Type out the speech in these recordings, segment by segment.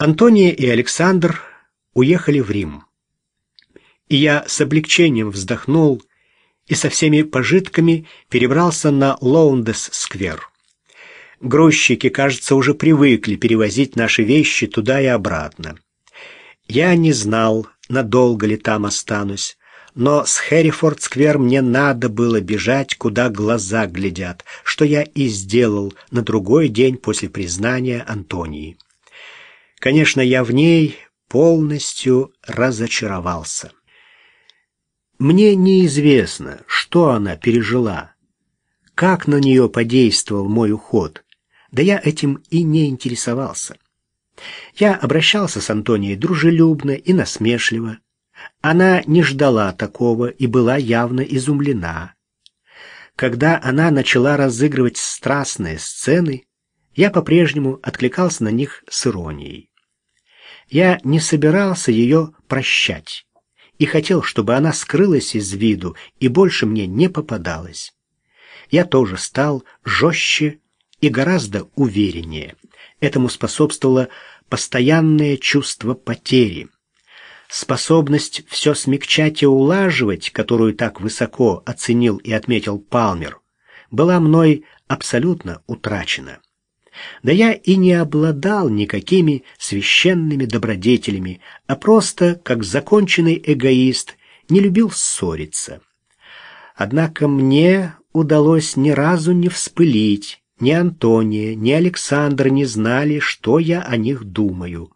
Антония и Александр уехали в Рим. И я с облегчением вздохнул и со всеми пожитками перебрался на Лоундес-сквер. Грузчики, кажется, уже привыкли перевозить наши вещи туда и обратно. Я не знал, надолго ли там останусь, но с Хэррифорд-сквер мне надо было бежать, куда глаза глядят, что я и сделал на другой день после признания Антонии. Конечно, я в ней полностью разочаровался. Мне неизвестно, что она пережила, как на нее подействовал мой уход, да я этим и не интересовался. Я обращался с Антонией дружелюбно и насмешливо. Она не ждала такого и была явно изумлена. Когда она начала разыгрывать страстные сцены, я по-прежнему откликался на них с иронией. Я не собирался ее прощать и хотел, чтобы она скрылась из виду и больше мне не попадалась. Я тоже стал жестче и гораздо увереннее. Этому способствовало постоянное чувство потери. Способность все смягчать и улаживать, которую так высоко оценил и отметил Палмер, была мной абсолютно утрачена. Да я и не обладал никакими священными добродетелями, а просто, как законченный эгоист, не любил ссориться. Однако мне удалось ни разу не вспылить, ни Антония, ни Александр не знали, что я о них думаю.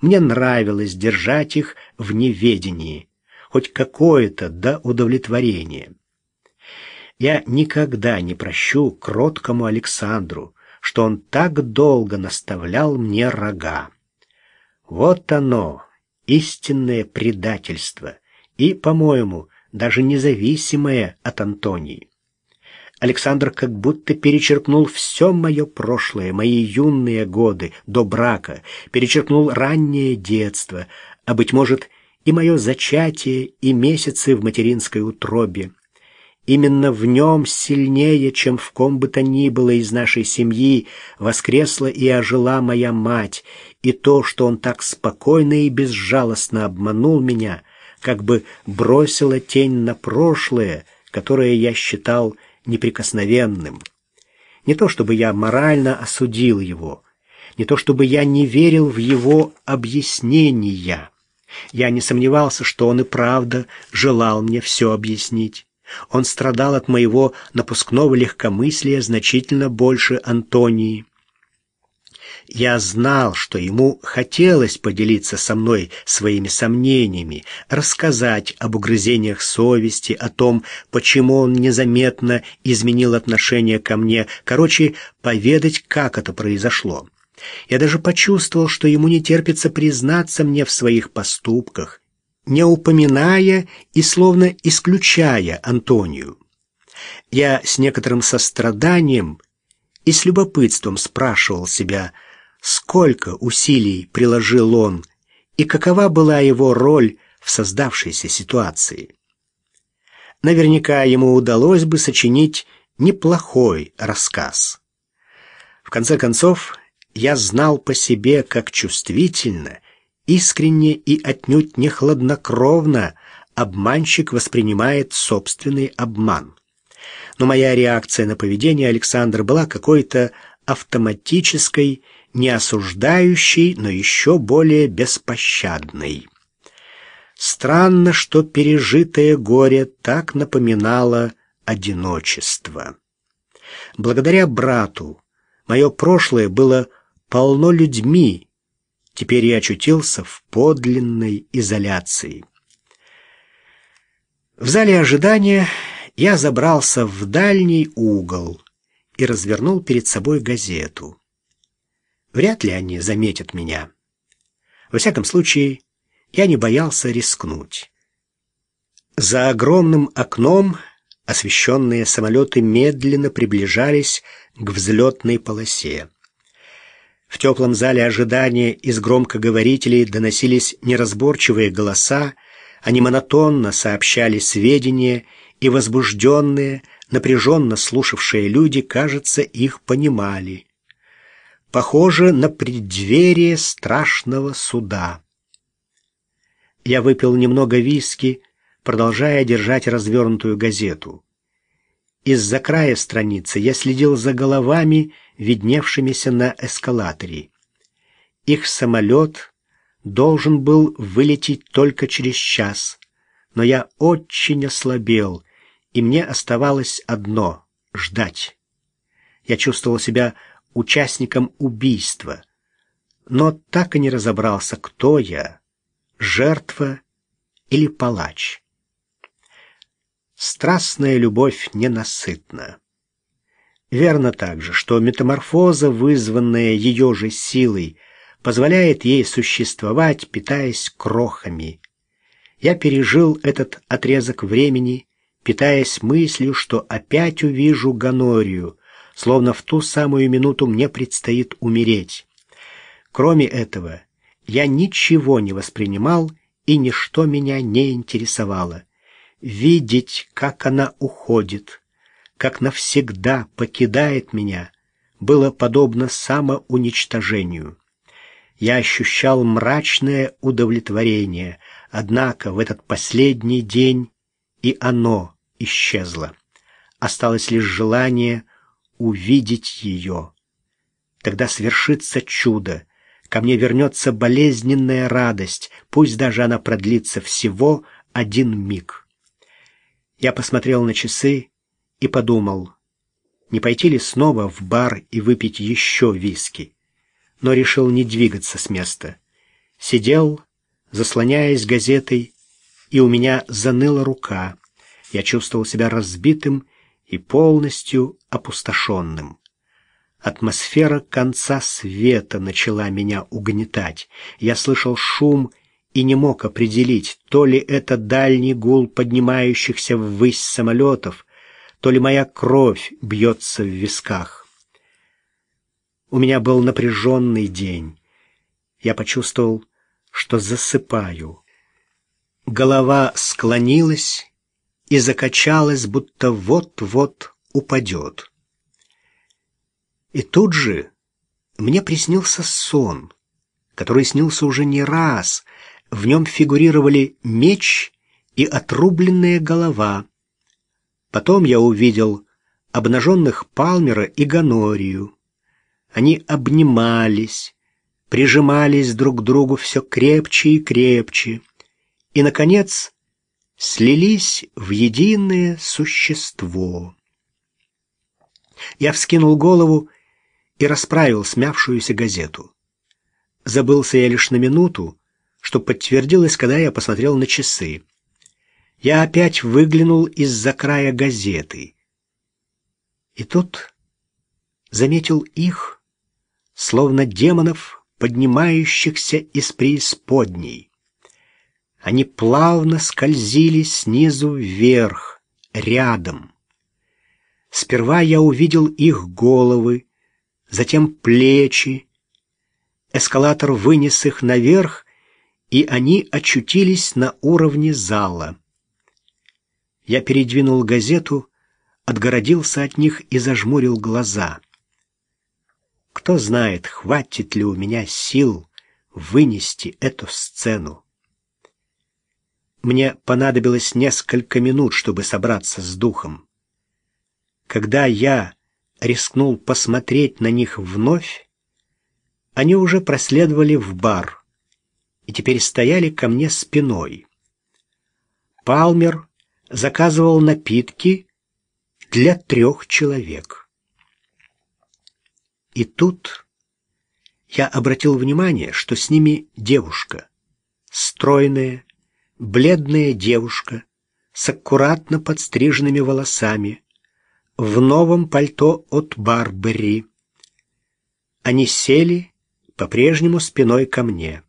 Мне нравилось держать их в неведении, хоть какое-то до удовлетворения. Я никогда не прощу кроткому Александру, что он так долго наставлял мне рога. Вот оно, истинное предательство, и, по-моему, даже независимое от Антонии. Александр как будто перечеркнул все мое прошлое, мои юные годы до брака, перечеркнул раннее детство, а, быть может, и мое зачатие, и месяцы в материнской утробе. Именно в нем сильнее, чем в ком бы то ни было из нашей семьи, воскресла и ожила моя мать, и то, что он так спокойно и безжалостно обманул меня, как бы бросило тень на прошлое, которое я считал неприкосновенным. Не то чтобы я морально осудил его, не то чтобы я не верил в его объяснения. Я не сомневался, что он и правда желал мне все объяснить. Он страдал от моего напускного легкомыслия значительно больше Антонии. Я знал, что ему хотелось поделиться со мной своими сомнениями, рассказать об угрызениях совести, о том, почему он незаметно изменил отношение ко мне, короче, поведать, как это произошло. Я даже почувствовал, что ему не терпится признаться мне в своих поступках, не упоминая и словно исключая Антонию. Я с некоторым состраданием и с любопытством спрашивал себя, сколько усилий приложил он и какова была его роль в создавшейся ситуации. Наверняка ему удалось бы сочинить неплохой рассказ. В конце концов, я знал по себе, как чувствительно, искренне и отнюдь не хладнокровно обманщик воспринимает собственный обман. Но моя реакция на поведение Александра была какой-то автоматической не осуждающий, но еще более беспощадный. Странно, что пережитое горе так напоминало одиночество. Благодаря брату мое прошлое было полно людьми, теперь я очутился в подлинной изоляции. В зале ожидания я забрался в дальний угол и развернул перед собой газету. Вряд ли они заметят меня. Во всяком случае, я не боялся рискнуть. За огромным окном освещенные самолеты медленно приближались к взлетной полосе. В теплом зале ожидания из громкоговорителей доносились неразборчивые голоса, они монотонно сообщали сведения, и возбужденные, напряженно слушавшие люди, кажется, их понимали. похоже на преддверие страшного суда. Я выпил немного виски, продолжая держать развернутую газету. Из-за края страницы я следил за головами, видневшимися на эскалаторе. Их самолет должен был вылететь только через час, но я очень ослабел, и мне оставалось одно — ждать. Я чувствовал себя участником убийства, но так и не разобрался, кто я — жертва или палач. Страстная любовь ненасытна. Верно также, что метаморфоза, вызванная ее же силой, позволяет ей существовать, питаясь крохами. Я пережил этот отрезок времени, питаясь мыслью, что опять увижу Ганорию, словно в ту самую минуту мне предстоит умереть. Кроме этого, я ничего не воспринимал, и ничто меня не интересовало. Видеть, как она уходит, как навсегда покидает меня, было подобно самоуничтожению я ощущал мрачное удовлетворение, однако в этот последний день и оно исчезло. Осталось лишь желание увидеть ее. Тогда свершится чудо, ко мне вернется болезненная радость, пусть даже она продлится всего один миг. Я посмотрел на часы и подумал, не пойти ли снова в бар и выпить еще виски но решил не двигаться с места. Сидел, заслоняясь газетой, и у меня заныла рука. Я чувствовал себя разбитым и полностью опустошенным. Атмосфера конца света начала меня угнетать. Я слышал шум и не мог определить, то ли это дальний гул поднимающихся ввысь самолетов, то ли моя кровь бьется в висках. У меня был напряженный день. Я почувствовал, что засыпаю. Голова склонилась и закачалась, будто вот-вот упадет. И тут же мне приснился сон, который снился уже не раз. В нем фигурировали меч и отрубленная голова. Потом я увидел обнаженных Палмера и Ганорию. Они обнимались, прижимались друг к другу все крепче и крепче, и, наконец, слились в единое существо. Я вскинул голову и расправил смявшуюся газету. Забылся я лишь на минуту, что подтвердилось, когда я посмотрел на часы. Я опять выглянул из-за края газеты. И тут заметил их, словно демонов, поднимающихся из преисподней. Они плавно скользили снизу вверх, рядом. Сперва я увидел их головы, затем плечи. Эскалатор вынес их наверх, и они очутились на уровне зала. Я передвинул газету, отгородился от них и зажмурил глаза. Кто знает, хватит ли у меня сил вынести эту сцену. Мне понадобилось несколько минут, чтобы собраться с духом. Когда я рискнул посмотреть на них вновь, они уже проследовали в бар и теперь стояли ко мне спиной. Палмер заказывал напитки для трех человек. И тут я обратил внимание, что с ними девушка, стройная, бледная девушка с аккуратно подстриженными волосами, в новом пальто от Барбери. Они сели по-прежнему спиной ко мне.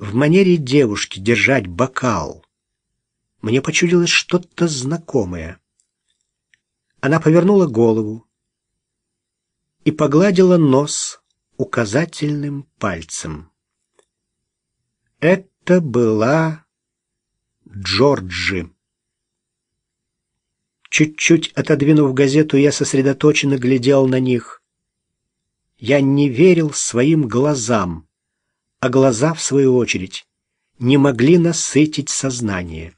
В манере девушки держать бокал мне почудилось что-то знакомое. Она повернула голову, и погладила нос указательным пальцем. Это была Джорджи. Чуть-чуть отодвинув газету, я сосредоточенно глядел на них. я не верил своим глазам, а глаза, в свою очередь, не могли насытить сознание.